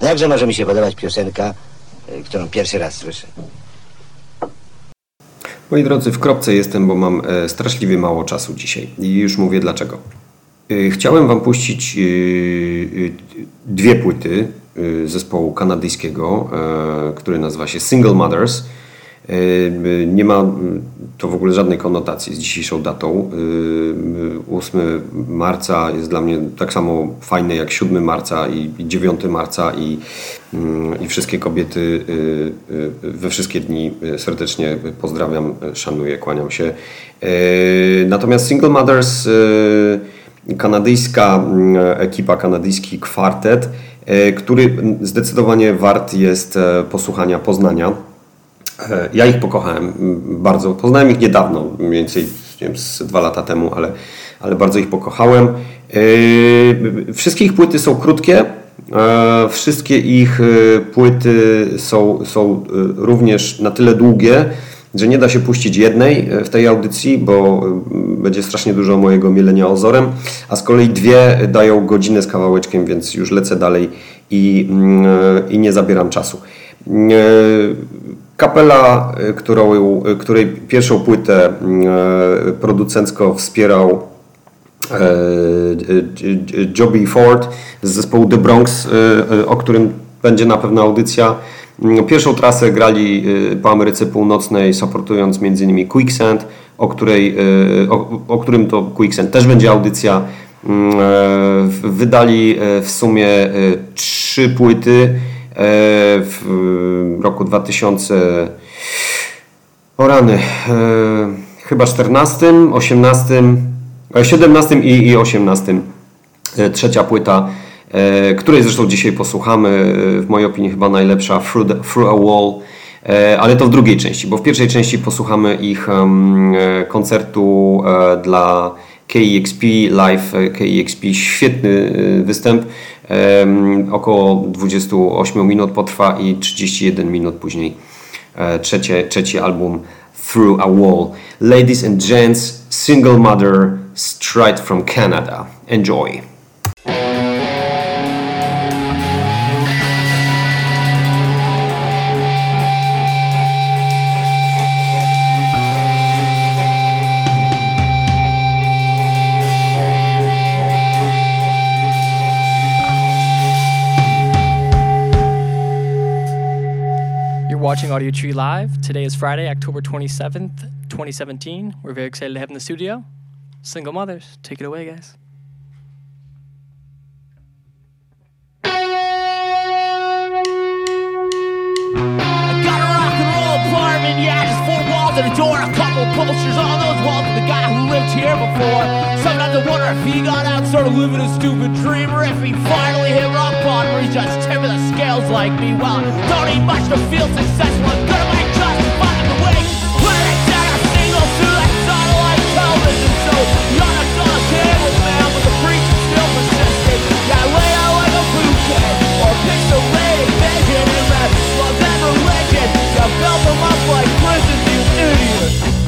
No jakże może mi się podobać piosenka, y, którą pierwszy raz słyszę? Moi drodzy, w kropce jestem, bo mam e, straszliwie mało czasu dzisiaj i już mówię dlaczego. E, Chciałem Wam puścić e, dwie płyty zespołu kanadyjskiego, który nazywa się Single Mothers. Nie ma to w ogóle żadnej konotacji z dzisiejszą datą. E, 8 marca jest dla mnie tak samo fajny jak 7 marca i i 9 marca i, i wszystkie kobiety e, e, we wszystkie dni e, serdecznie pozdrawiam, szanuję, kłaniam się. Natomiast Single Mothers, kanadyjska ekipa, kanadyjski kwartet, który zdecydowanie wart jest e, posłuchania, poznania. E, Ja ich pokochałem m, bardzo. Poznałem ich niedawno, mniej więcej nie wiem, z dwa lata temu, ale, ale bardzo ich pokochałem. E, Wszystkie ich płyty są krótkie. e, Wszystkie ich płyty są, są również na tyle długie, że nie da się puścić jednej w tej audycji, bo będzie strasznie dużo mojego mielenia ozorem, a z kolei dwie dają godzinę z kawałeczkiem, więc już lecę dalej i, mm, i nie zabieram czasu. Kapela, e, którą, e, której pierwszą płytę e, producencko wspierał Joby Ford z zespołu The Bronx, o którym będzie na pewno audycja. Mm, Pierwszą trasę grali po Ameryce Północnej, supportując m.in. Quicksand, o, której, o, o którym to Quicksand też będzie audycja. Mm, e, Wydali e, w sumie e, trzy płyty w roku 2000 o rany. E, chyba 14, 18, e, 17 i, i 18. E, trzecia płyta, e, której zresztą dzisiaj posłuchamy. e, W mojej opinii chyba najlepsza Through, the, Through a Wall. E, ale to w drugiej części, bo w pierwszej części posłuchamy ich e, koncertu e, dla KEXP Live. E, KEXP świetny e, występ. Około 28 minut potrwa i 31 minut później e, trzecie, trzeci album Through a Wall. Ladies and gents, Single Mother, straight from Canada. Enjoy. Watching Audiotree Live. Today is Friday, October 27th, 2017. We're very excited to have in the studio Single Mothers. Take it away, guys. I got a rock and roll apartment, yeah, just and a door, a couple posters on those walls of the guy who lived here before. Sometimes I wonder if he got out, started living a stupid dream, or if he finally hit rock bottom, or he's just tip of the scales like me. Well, don't need much to feel successful. I'm gonna make just find the way. Tag a single to that satellite television show, you're not on the table, man, but the preacher still persisted. Yeah, lay out like a bouquet, or pixelated vision in that love and religion. You built them up like prisons, you idiot.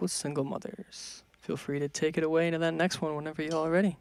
With Single Mothers. Feel free to take it away to that next one whenever y'all are ready.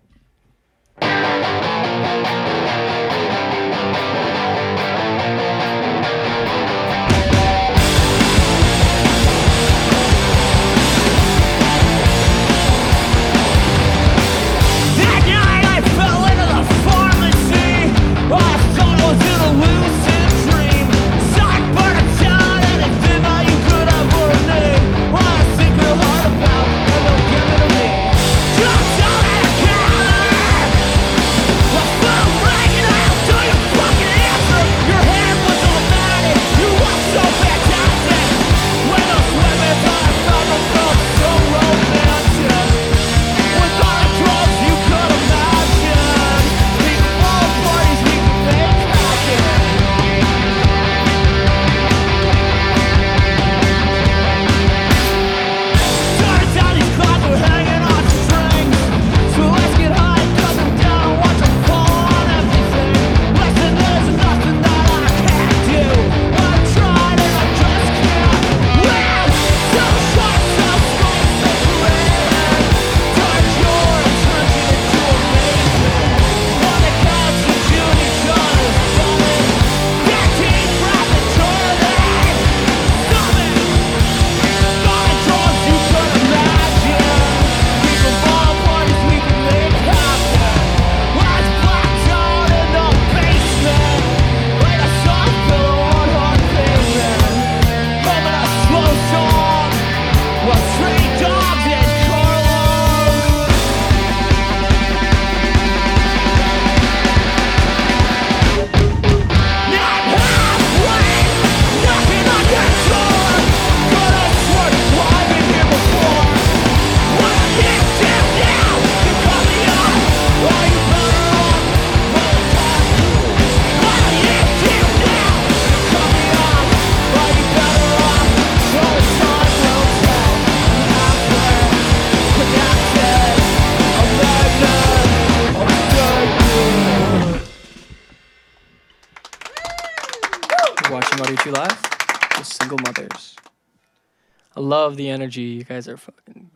Two Live Just single mothers. I love the energy you guys are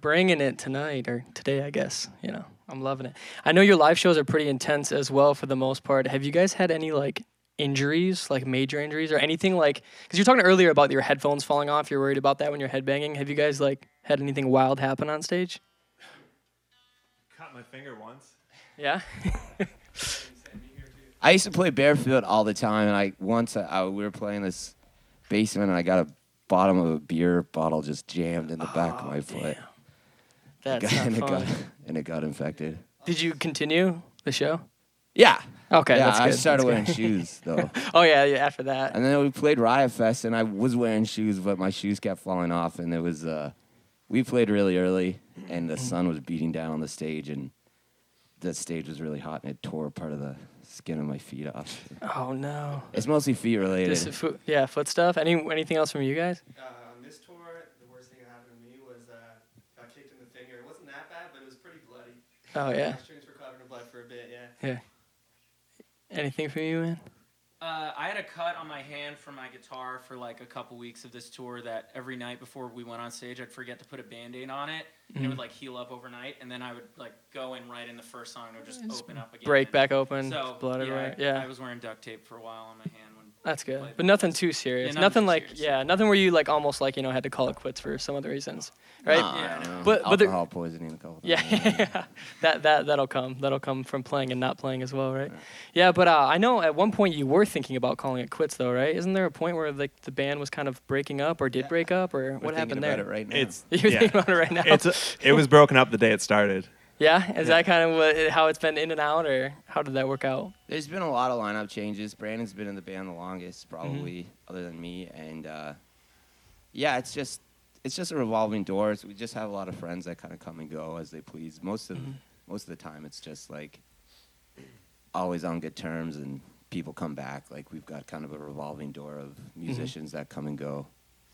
bringing it tonight or today, I guess. You know, I'm loving it. I know your live shows are pretty intense as well for the most part. Have you guys had any like injuries, like major injuries or anything like? Because you're talking earlier about your headphones falling off. You're worried about that when you're headbanging. Have you guys like had anything wild happen on stage? Cut my finger once. Yeah. I used to play barefoot all the time, and I once I, I- we were playing this basement, and I got a bottom of a beer bottle just jammed in the back of my foot, That's and, it got, and it got infected. Did you continue the show? Yeah. Okay, yeah, I started that's wearing good. shoes though, Oh yeah, yeah. After that, and then we played Riot Fest, and I was wearing shoes, but my shoes kept falling off, and it was uh, we played really early, and the sun was beating down on the stage, and the stage was really hot, and it tore part of the skin of my feet off. oh no. It's mostly feet related. This is foot, yeah, foot stuff. Any anything else from you guys? Uh, on this tour, the worst thing that happened to me was uh, got kicked in the finger. It wasn't that bad, but it was pretty bloody. Oh yeah, My strings were covered in blood for a bit. Yeah. yeah. Anything from you, man? Uh, I had a cut on my hand from my guitar for like a couple weeks of this tour that every night before we went on stage, I'd forget to put a band aid on it. And it would like heal up overnight. And then I would like go in right in the first song and it would just open up again. Break back open, So, blood yeah, everywhere. I was wearing duct tape for a while on my hand. When that's good. But nothing too serious. Yeah, nothing nothing too like serious. yeah, nothing where you like almost like you know had to call it quits for some other reasons, right? Nah, Yeah. I don't know. But- but there- alcohol poisoning a couple Yeah, that that that'll come. That'll come from playing and not playing as well, right? Yeah, but uh, I know at one point you were thinking about calling it quits, though, right? Isn't there a point where like the band was kind of breaking up or did break up, or We're what thinking happened about there? it right now. It's You're yeah. thinking about it right now. It's a, it was broken up the day it started. Yeah, is that kind of what, how it's been in and out, or how did that work out? There's been a lot of lineup changes. Brandon's been in the band the longest, Mm-hmm. probably, other than me. And uh, yeah, it's just it's just a revolving door. So we just have a lot of friends that kind of come and go as they please. Most of Mm-hmm. most of the time, it's just like always on good terms, and people come back. Like we've got kind of a revolving door of musicians that come and go.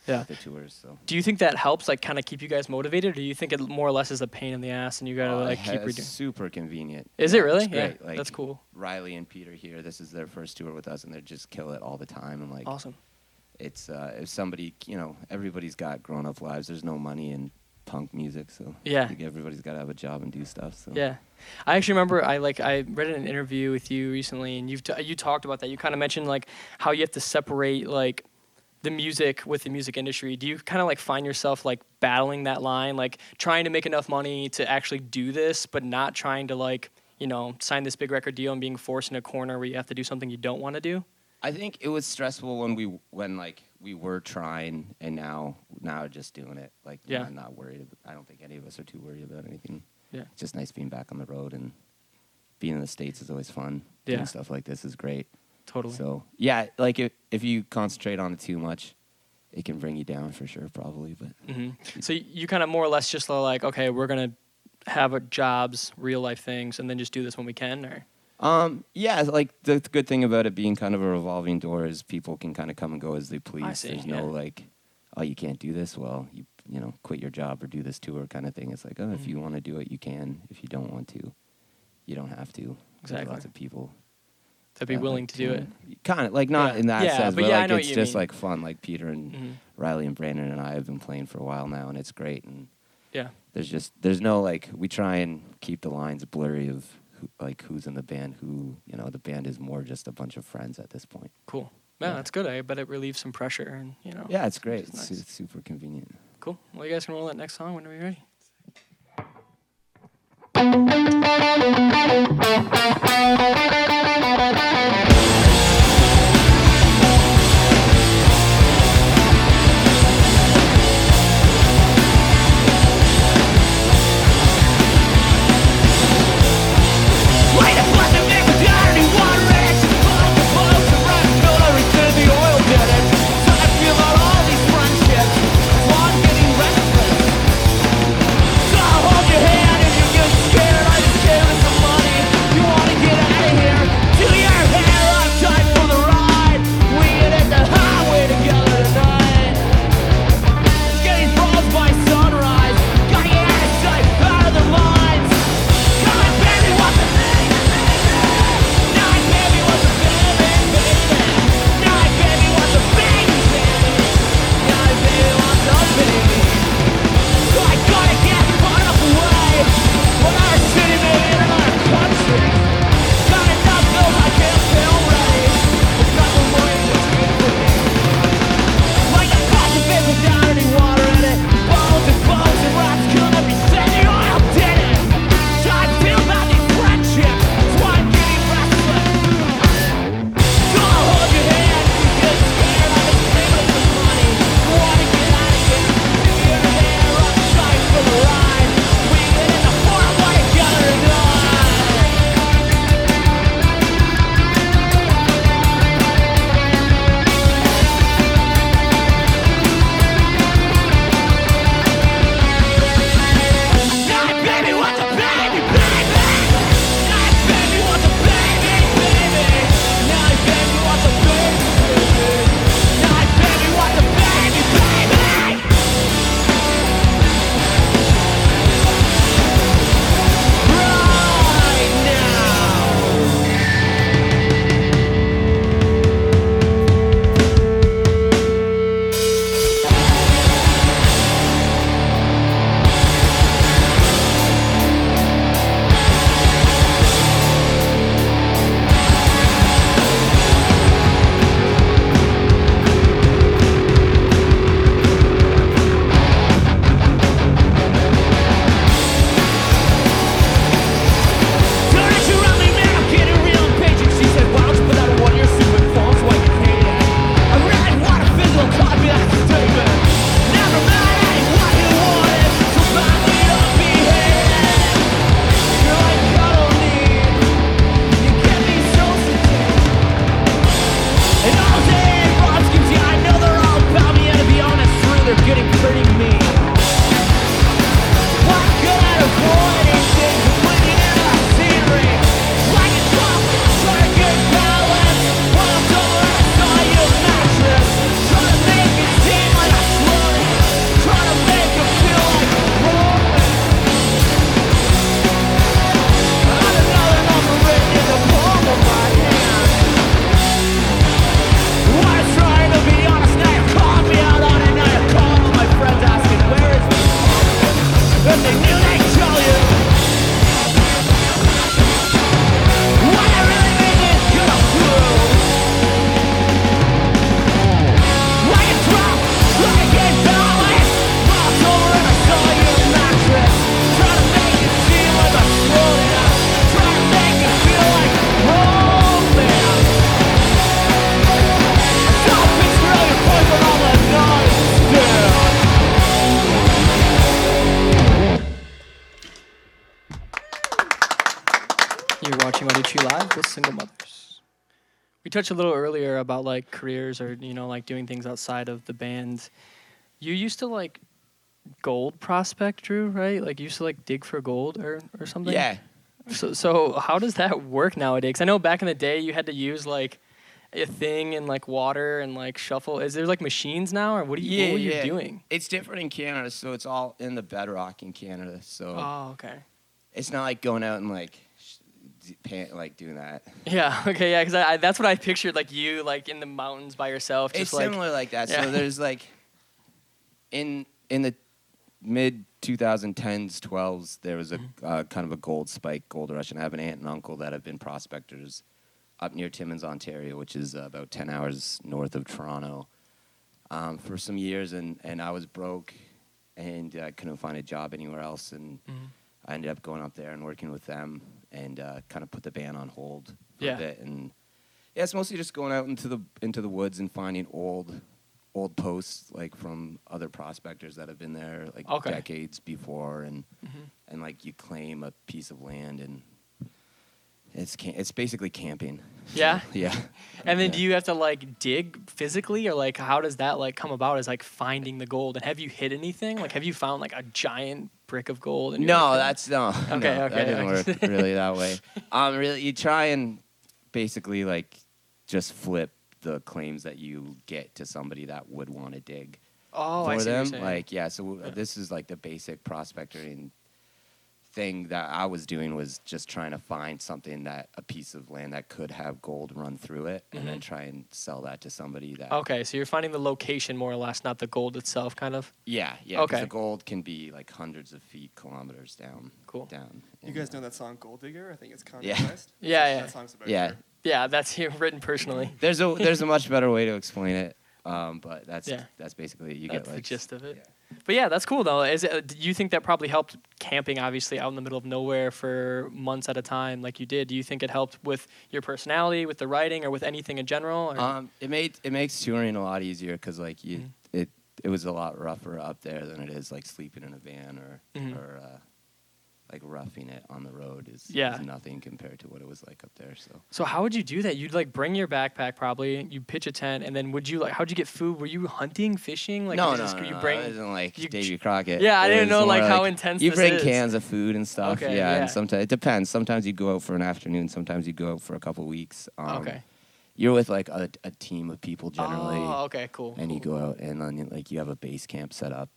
Yeah. at the tours. So Do you think that helps, like, kind of keep you guys motivated, or do you think it more or less is a pain in the ass and you gotta Uh, like keep it's redoing? super convenient. Is it really? It's Yeah. Like, that's cool. Riley and Peter here. This is their first tour with us, and they just kill it all the time. And like, Awesome. it's uh, if somebody you know everybody's got grown up lives. There's no money in punk music, so Yeah. I everybody's got to have a job and do stuff. So Yeah, I actually remember I like I read an interview with you recently, and you've t- you talked about that. You kind of mentioned like how you have to separate like the music with the music industry. Do you kind of like find yourself like battling that line, like trying to make enough money to actually do this, but not trying to like you know sign this big record deal and being forced in a corner where you have to do something you don't want to do? I think it was stressful when we when like we were trying, and now now just doing it. Like Yeah. I'm not worried. I don't think any of us are too worried about anything. Yeah. It's just nice being back on the road and being in the states is always fun. Yeah. Doing stuff like this is great. Totally. So yeah, like if if you concentrate on it too much, it can bring you down for sure, probably. But hmm So you kind of more or less just like, okay, we're gonna have a jobs, real life things, and then just do this when we can, or um, yeah, like the, the good thing about it being kind of a revolving door is people can kind of come and go as they please. see, There's yeah. no like, oh, you can't do this. Well, you you know, quit your job or do this tour kind of thing. It's like, oh, if Mm-hmm. you want to do it, you can. If you don't want to, you don't have to. There's Exactly. lots of people to be willing to do it. Kind of like not Yeah. in that Yeah, sense, but but, yeah, I like know what it's you just mean. like fun. Like Peter and Mhm. Riley and Brandon and I have been playing for a while now, and it's great. And Yeah. there's just there's no like we try and keep the lines blurry of who, like who's in the band. Who you know the band is more just a bunch of friends at this point. Cool. Yeah, Yeah. that's good. I bet it relieves some pressure, and you know. Yeah, it's great. It's, nice. it's super convenient. Cool. Well, you guys can roll that next song whenever you're ready. Touched a little earlier about like careers or you know like doing things outside of the band. You used to like gold prospect, Drew, right? Like you used to like dig for gold or or something. Yeah. So so how does that work nowadays? 'Cause I know back in the day you had to use like a thing and like water and like shuffle. Is there like machines now or what are you what were you doing? It's different in Canada, so it's all in the bedrock in Canada. So Oh, okay. it's not like going out and like d- like doing that. Yeah. Okay. Yeah. Because I, I, that's what I pictured, like you, like in the mountains by yourself. Just it's like, similar like that. Yeah. So there's like in in the mid 2010s, 12s, there was a Mm-hmm. uh, kind of a gold spike, gold rush, and I have an aunt and uncle that have been prospectors up near Timmins, Ontario, which is uh, about 10 hours north of Toronto, um, for some years, and and I was broke, and I couldn't find a job anywhere else, and Mhm. I ended up going up there and working with them, and uh, kind of put the band on hold for Yeah. a bit, and yeah, it's mostly just going out into the into the woods and finding old old posts like from other prospectors that have been there like Okay. decades before and Mhm. and like you claim a piece of land and it's cam- it's basically camping. Yeah. Yeah. And then Yeah. do you have to like dig physically, or like how does that like come about? Is like finding the gold, and have you hit anything? Like, have you found like a giant brick of gold? And No, that's no. Okay, no, okay, That didn't work really that way. Um, really, you try and basically like just flip the claims that you get to somebody that would want to dig oh, for I see what you're them. Like, yeah. So uh, this is like the basic prospecting thing that I was doing was just trying to find something that a piece of land that could have gold run through it, and then try and sell that to somebody that. Mm-hmm. okay, so you're finding the location more or less, not the gold itself, kind of. Yeah, yeah. Okay. The gold can be like hundreds of feet, kilometers down. Cool. Down. You guys know that song Gold Digger? I think it's Kanye Yeah. West. Yeah, yeah. That song's about Yeah. her. Yeah, that's here written personally. There's a there's a much better way to explain it, um, but that's Yeah. that's basically. You That's get the like gist of it. But yeah, that's cool though. Is it, do you think that probably helped camping, obviously out in the middle of nowhere for months at a time, like you did? Do you think it helped with your personality, with the writing, or with anything in general? Or? Um, it made it makes touring a lot easier because like you Mhm. it it was a lot rougher up there than it is like sleeping in a van or Mhm. or uh, like roughing it on the road is, Yeah. is nothing compared to what it was like up there. So so how would you do that? You'd like bring your backpack probably. You pitch a tent, and then would you like? How'd you get food? Were you hunting, fishing? Like no, you no, just- no, you no, bring. it isn't like you- Davy Crockett. Yeah, I It didn't know, like, more how intense You bring is. cans of food and stuff. Okay, yeah, yeah. and sometimes it depends. Sometimes you go out for an afternoon. Sometimes you go out for a couple weeks. Um, okay. You're with like a, a team of people generally. Oh, okay, cool. and you go out and then like you have a base camp set up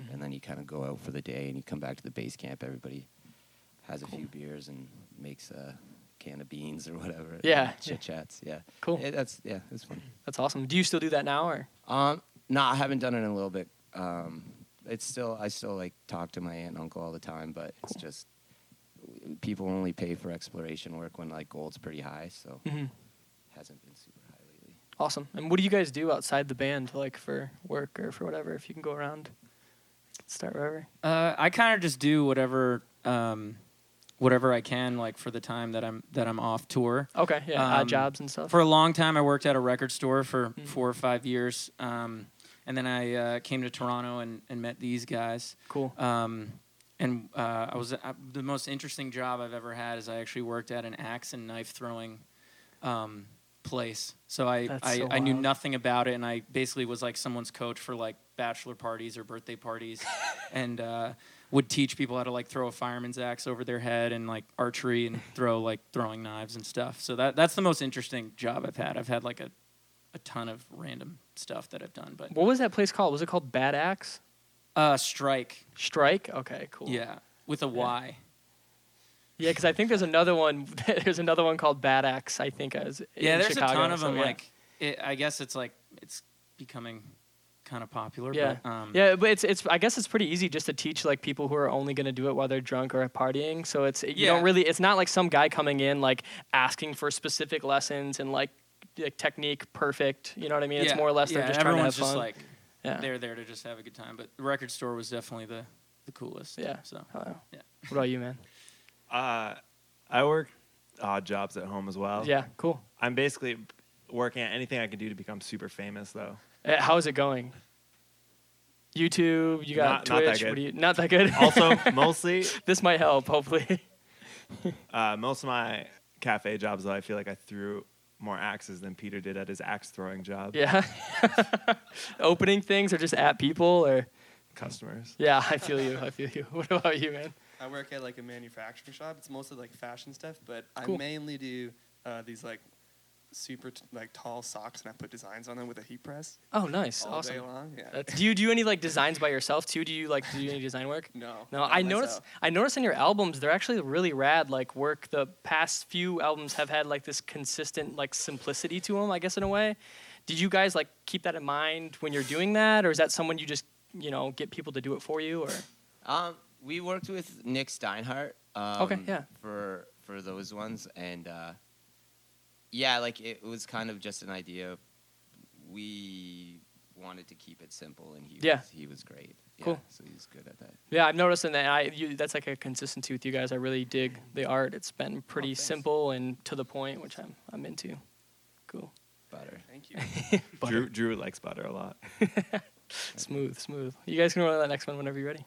Mm-hmm. and then you kind of go out for the day and you come back to the base camp everybody has a few beers and makes a can of beans or whatever Yeah. chit chats yeah Cool. Yeah, that's yeah it's fun That's awesome. Do you still do that now, or? um no i haven't done it in a little bit um it's still i still like talk to my aunt and uncle all the time but it's just people only pay for exploration work when like gold's pretty high so Mhm. it hasn't been super high lately Awesome. And what do you guys do outside the band, like for work or for whatever? If you can go around, start wherever. Uh, I kind of just do whatever, um, whatever I can, like for the time that I'm that I'm off tour. Okay, yeah, odd Um, jobs and stuff. For a long time, I worked at a record store for Mhm. four or five years, um, and then I uh, came to Toronto and, and met these guys. cool. Um, and uh, I was uh, the most interesting job I've ever had is I actually worked at an axe and knife throwing um, place. So I That's I, so I knew nothing about it, and I basically was like someone's coach for like bachelor parties or birthday parties, and uh, would teach people how to like throw a fireman's axe over their head and like archery and throw like throwing knives and stuff. So that that's the most interesting job I've had. I've had like a a ton of random stuff that I've done, but What was that place called? Was it called Bad Axe? uh, strike, Strike? Okay, cool. yeah, with a Y. Yeah, because I think there's another one. there's another one called Bad Axe. I think as Yeah, in there's Chicago, a ton of so them. yeah. Like, it, I guess it's like it's becoming kind of popular. Yeah. But, um, yeah, but it's it's. I guess it's pretty easy just to teach like people who are only gonna do it while they're drunk or partying. So it's you Yeah. don't really. It's not like some guy coming in like asking for specific lessons and like, like technique perfect. You know what I mean? It's yeah, more or less yeah, they're just trying to have everyone's just fun. like yeah. they're there to just have a good time. But the record store was definitely the the coolest. Yeah. So Oh, Yeah. What about you, man? Uh, I work odd jobs at home as well. yeah, cool. I'm basically working at anything I can do to become super famous, though. Uh, How's it going? YouTube, you got Not- not that Twitch. good. What do you? Not that good. Also, mostly, this might help. Hopefully. uh, most of my cafe jobs, though, I feel like I threw more axes than Peter did at his axe throwing job. Yeah. Opening things or just at people or Customers. yeah, I feel you. I feel you. What about you, man? I work at like a manufacturing shop. It's mostly like fashion stuff, but Cool. I mainly do uh, these like super t- like tall socks, and I put designs on them with a heat press Oh, nice. all day awesome. long. Yeah. That's, do you do any like designs by yourself too? Do you like do any design work? no. No, I noticed. I noticed in your albums, they're actually really rad. Like work. The past few albums have had like this consistent like simplicity to them. I guess in a way. Did you guys like keep that in mind when you're doing that, or is that someone you just you know get people to do it for you? Or Um, we worked with Nick Steinhardt. Um, Okay, yeah. For for those ones, and uh, yeah, like it was kind of just an idea. We wanted to keep it simple, and he Yeah. was, he was great. Yeah, Cool. So he's good at that. yeah, I've noticed and I you, that's like a consistency with you guys. I really dig the art. It's been oh, pretty thanks. simple and to the point, which I'm I'm into. Cool. Butter. Thank you. Drew, Drew likes butter a lot. Smooth, smooth. You guys can roll that next one whenever you're ready.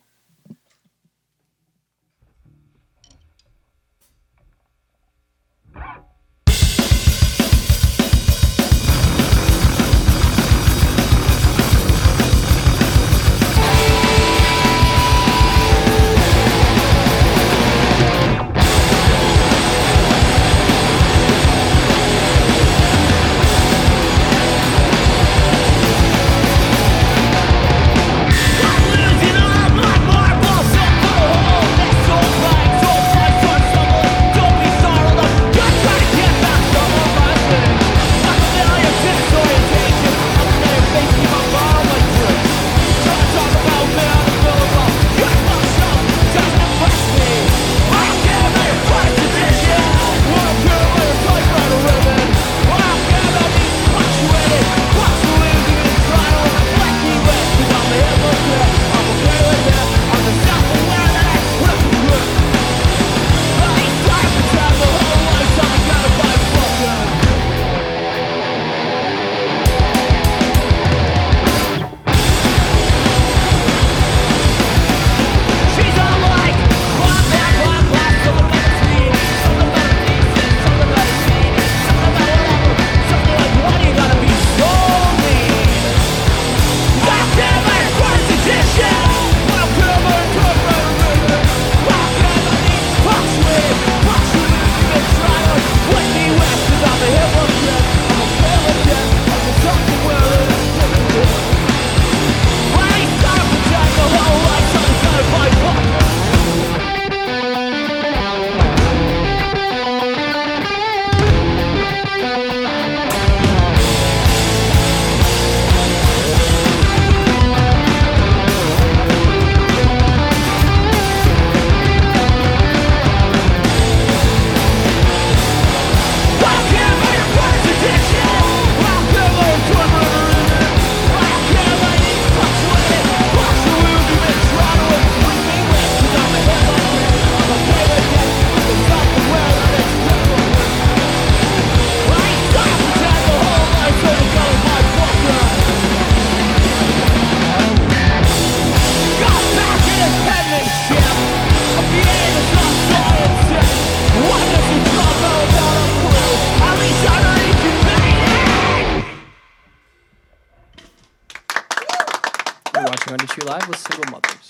You're watching Under Two Live with Single Mothers.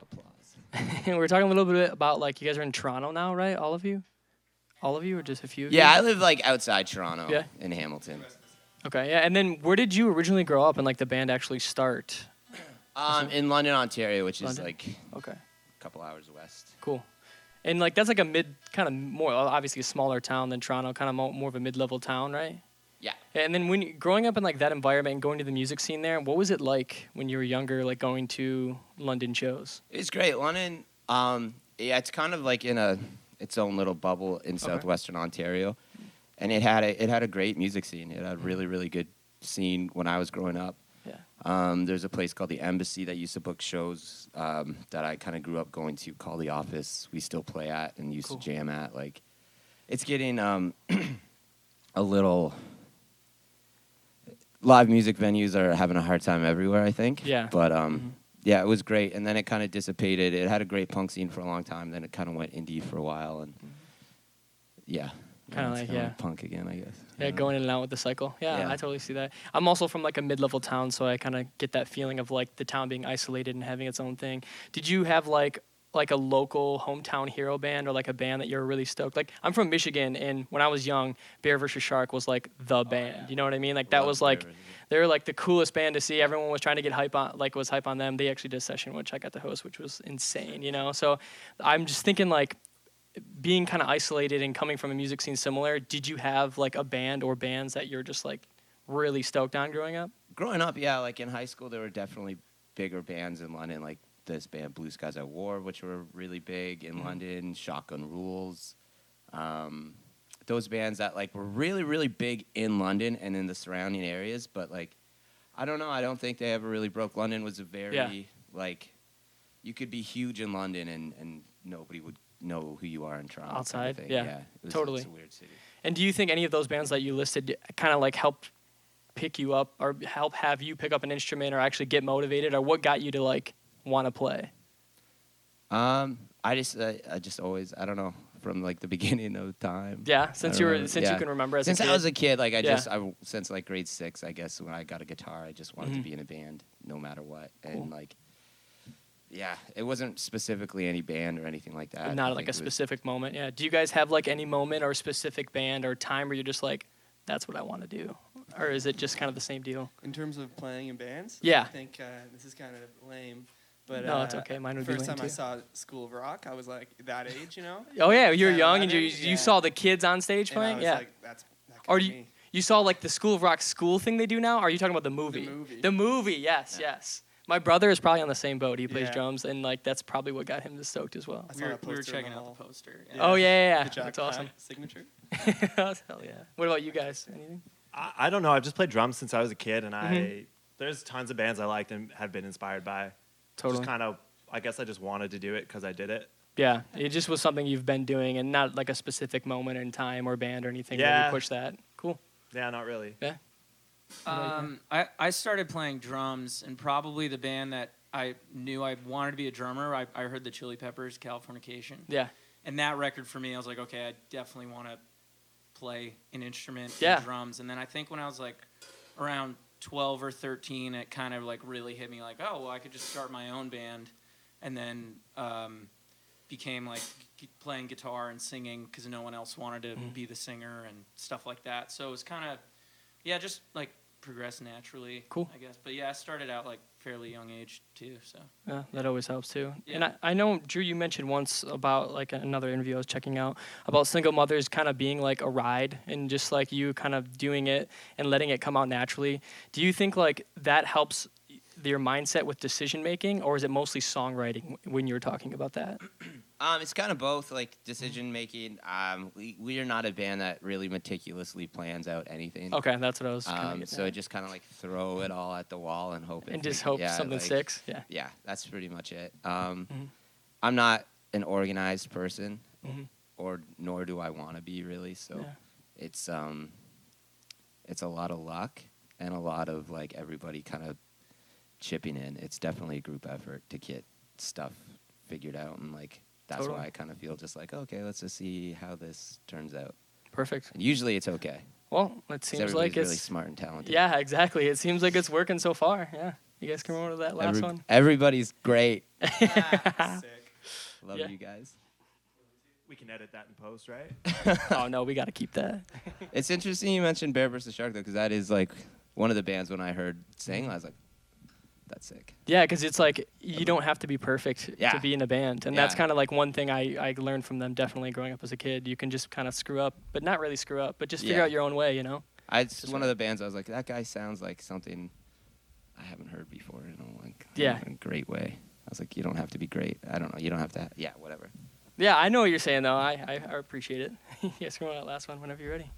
Applause. And we're talking a little bit about like you guys are in Toronto now, right? All of you? All of you or just a few of Yeah, I live like outside Toronto. Yeah. In Hamilton. Okay, yeah. And then where did you originally grow up and like the band actually start? Um, in London, Ontario, which is like Okay, a couple hours west. cool. And like that's like a mid kind of more obviously a smaller town than Toronto, kind of mo- more of a mid-level town, right? Yeah. And then when you, growing up in like that environment and going to the music scene there, what was it like when you were younger, like going to London shows? It's great. London, um, yeah, it's kind of like in a its own little bubble in southwestern Ontario, and it had a it had a great music scene. It had a really really good scene when I was growing up. Yeah. Um, there's a place called the Embassy that used to book shows um, that I kind of grew up going to, called the Office. We still play at and used Cool. to jam at. Like, it's getting um, a little. Live music venues are having a hard time everywhere, I think. Yeah. But um, Mhm. yeah, it was great, and then it kind of dissipated. It had a great punk scene for a long time. Then it kind of went indie for a while, and yeah. Kinda Now it's like, yeah. punk again, I guess. Yeah, going in and out with the cycle. Yeah, Yeah. I totally see that. I'm also from like a mid-level town, so I kind of get that feeling of like the town being isolated and having its own thing. Did you have like like a local hometown hero band or like a band that you're really stoked? Like I'm from Michigan, and when I was young, Bear vs Shark was like the oh, band. You know what I mean? Like that was like they were like the coolest band to see. Everyone was trying to get hype on, like was hype on them. They actually did a session which I got to host, which was insane. You know, so I'm just thinking like being kind of isolated and coming from a music scene similar, did you have like a band or bands that you're just like really stoked on growing up? Growing up, yeah, like in high school, there were definitely bigger bands in London, like this band Blue Skies at War, which were really big in London. Shotgun Rules, um, those bands that like were really, really big in London and in the surrounding areas. But like, I don't know. I don't think they ever really broke. London was a very Yeah. like, you could be huge in London and and nobody would know who you are in Toronto. kind of Outside, yeah, it was, totally. Weird city. And do you think any of those bands that you listed kind of like helped pick you up or help have you pick up an instrument or actually get motivated or what got you to like want to play? Um, I just, uh, I just always, I don't know, from like the beginning of time. Yeah, since you were remember- since you can remember as since a kid. I was a kid, like I Yeah. just, I since like grade six, I guess when I got a guitar, I just wanted Mhm. to be in a band, no matter what, Cool. and like, yeah, it wasn't specifically any band or anything like that. I not like a it was- specific moment. Yeah. Do you guys have like any moment or specific band or time where you're just like, that's what I want to do, or is it just kind of the same deal? In terms of playing in bands, Yeah. I think uh, this is kind of lame. But No, uh, it's okay. Mine would be first lame time I saw School of Rock, I was like that age, you know. Oh yeah, you were young and you Eleven, you yeah. saw the kids on stage And I playing. was Yeah. like, that's that Or you me. you saw like the School of Rock school thing they do now? Or are you talking about the movie? movie. The movie, yes, yes. My brother is probably on the same boat. He plays Yeah. drums, and like that's probably what got him stoked as well. I We were, we were checking the out the poster. Oh yeah, yeah, yeah. The that's awesome. Signature. Hell yeah. What about you guys? Anything? I, I don't know. I've just played drums since I was a kid, and I Mhm. there's tons of bands I liked and have been inspired by. Totally. Just kind of, I guess I just wanted to do it because I did it. Yeah, it just was something you've been doing, and not like a specific moment in time or band or anything. that Yeah. you push that. Cool. Yeah, not really. Yeah. Um, I, I started playing drums, and probably the band that I knew I wanted to be a drummer. I, I heard the Chili Peppers, Californication. Yeah. And that record for me, I was like, okay, I definitely want to play an instrument, Yeah. and drums. And then I think when I was like around 12 or 13, it kind of like really hit me like, oh, well, I could just start my own band. And then um, became like g- playing guitar and singing because no one else wanted to Mhm. be the singer and stuff like that. So it was kind of, yeah, just like progressed naturally. Cool. I guess. But yeah, I started out like fairly young age too. So Yeah, that always helps too. And I, I know Drew, you mentioned once about like another interview I was checking out about single mothers kind of being like a ride and just like you kind of doing it and letting it come out naturally. Do you think like that helps your mindset with decision making, or is it mostly songwriting when you're talking about that? Um, it's kind of both, like decision making. Um, we we are not a band that really meticulously plans out anything. Okay, that's what I was. Um, so at. just kind of like throw it all at the wall and hope. it and just hope yeah, something like- sticks. Yeah. Yeah, that's pretty much it. Um, Mhm. I'm not an organized person, Mhm. or nor do I want to be really. So Yeah. it's um, it's a lot of luck and a lot of like everybody kind of chipping in. It's definitely a group effort to get stuff figured out, and like that's Totally. why I kind of feel just like okay, let's just see how this turns out. Perfect. And usually it's okay. Well, it 'cause seems everybody's like really it's smart and talented. yeah, exactly. It seems like it's working so far. Yeah. You guys can remember that last Every- one? Everybody's great. Sick. Love Yeah. you guys. We can edit that in post, right? oh no, we got to keep that. It's interesting you mentioned Bear vs. Shark though, because that is like one of the bands when I heard sing, I was like, that's sick. Yeah, because it's like you don't have to be perfect Yeah. to be in a band, and that's kind of like one thing I, I learned from them definitely growing up as a kid. You can just kind of screw up, but not really screw up, but just figure Yeah. out your own way, you know? I, it's Just one right. of the bands I was like, that guy sounds like something I haven't heard before in a like Yeah. in a great way. I was like, you don't have to be great. I don't know. You don't have to. yeah, whatever. Yeah, I know what you're saying though. I I, I appreciate it. you guys can go on that last one whenever you're ready.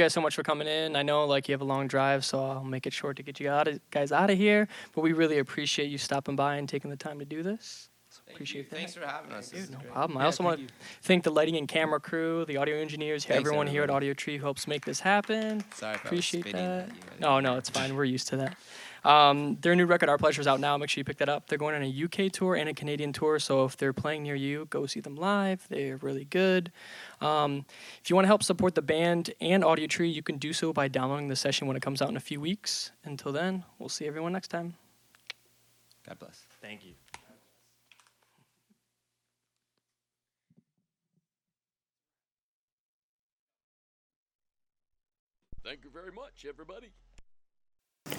Guys so much for coming in. I know like you have a long drive, so I'll make it short to get you out of, guys out of here. But we really appreciate you stopping by and taking the time to do this. Appreciate that. Thanks for having us. Dude, no great. problem. I also thank want you. to thank the lighting and camera crew, the audio engineers, Thanks, everyone here at. Audiotree who helps make this happen. Sorry if I was Appreciate that. you. I No, mean no, it's fine. We're used to that. Um, their new record, Our Pleasure, is out now. Make sure you pick that up. They're going on a UK tour and a Canadian tour, so if they're playing near you, go see them live. They're really good. Um, if you want to help support the band and Audiotree, you can do so by downloading the session when it comes out in a few weeks. Until then, we'll see everyone next time. God bless. Thank you. Thank you very much, everybody.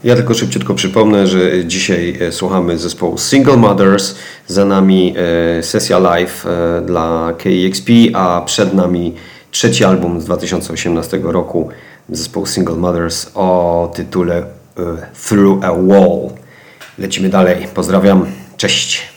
Ja tylko szybciutko przypomnę, że dzisiaj e, słuchamy zespołu Single Mothers, za nami e, sesja live e, dla KEXP, a przed nami trzeci album z 2018 roku zespołu Single Mothers o tytule Through a Wall. Lecimy dalej. Pozdrawiam. Cześć.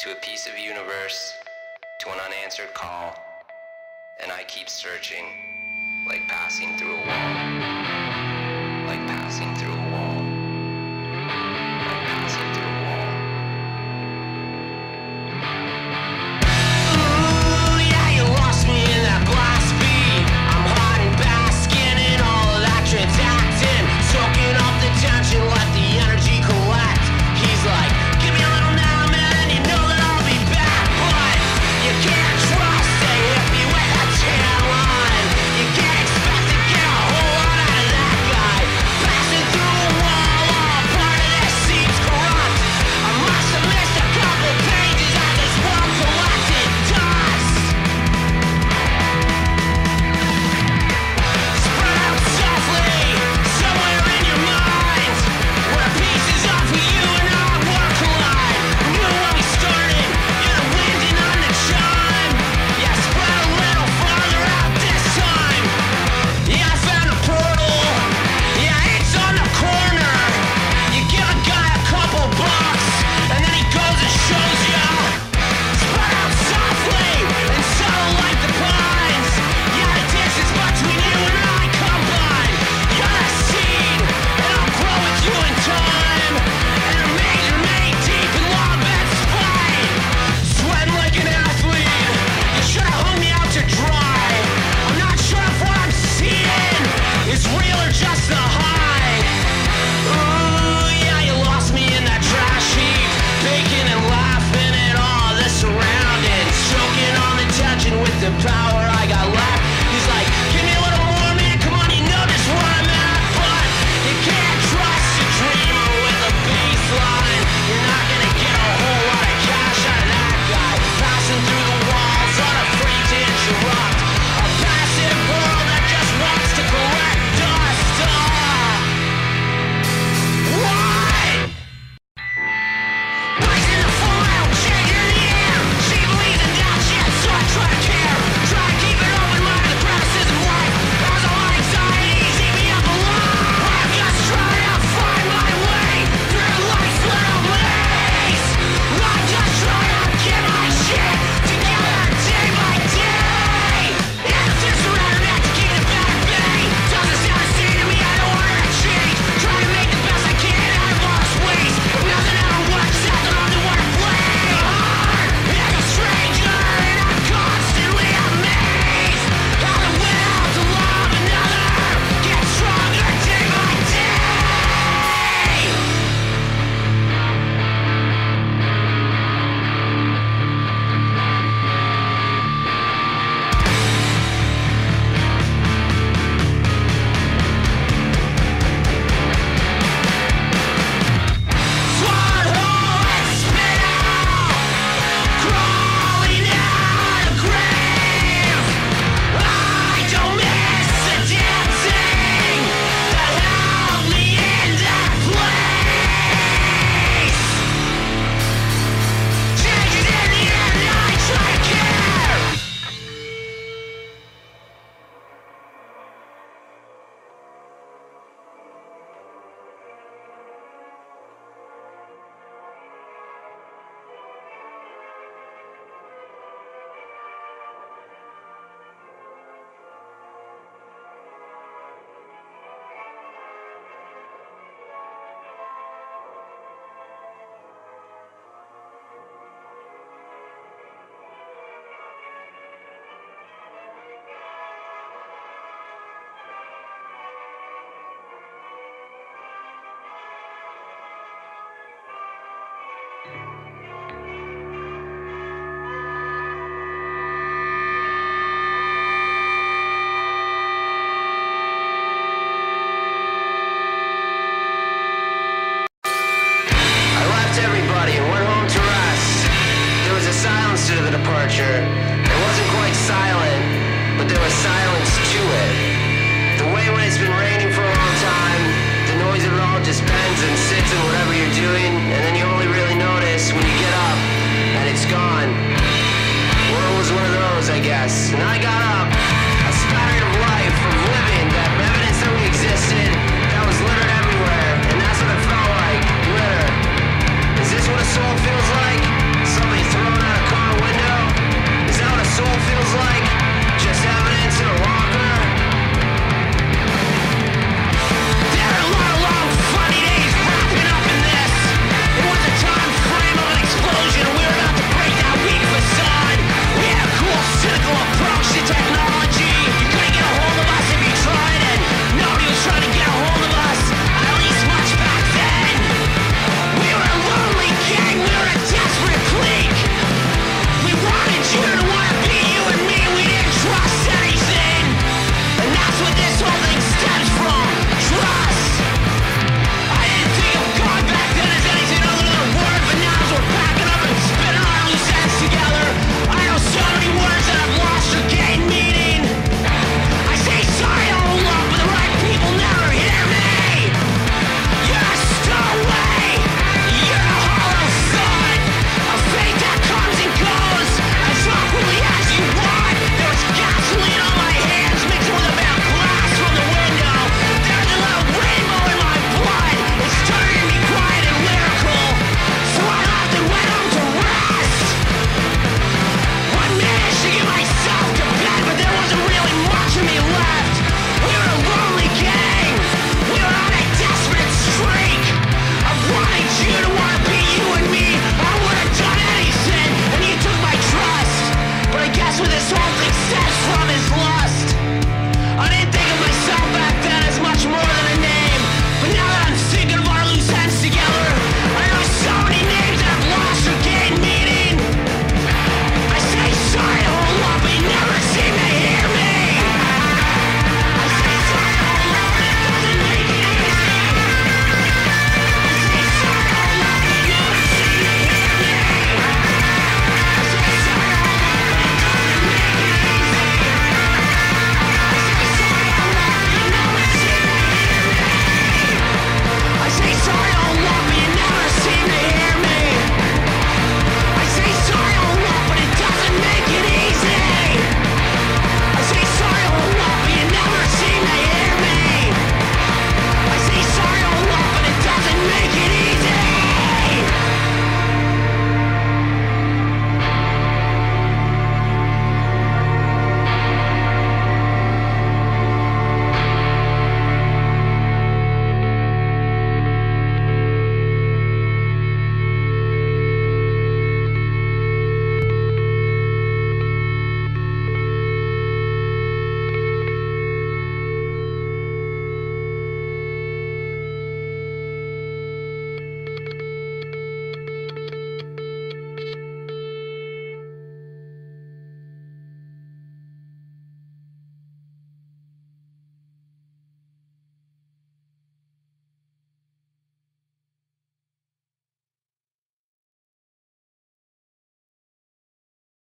to a piece of universe, to an unanswered call, and I keep searching, like passing through a wall.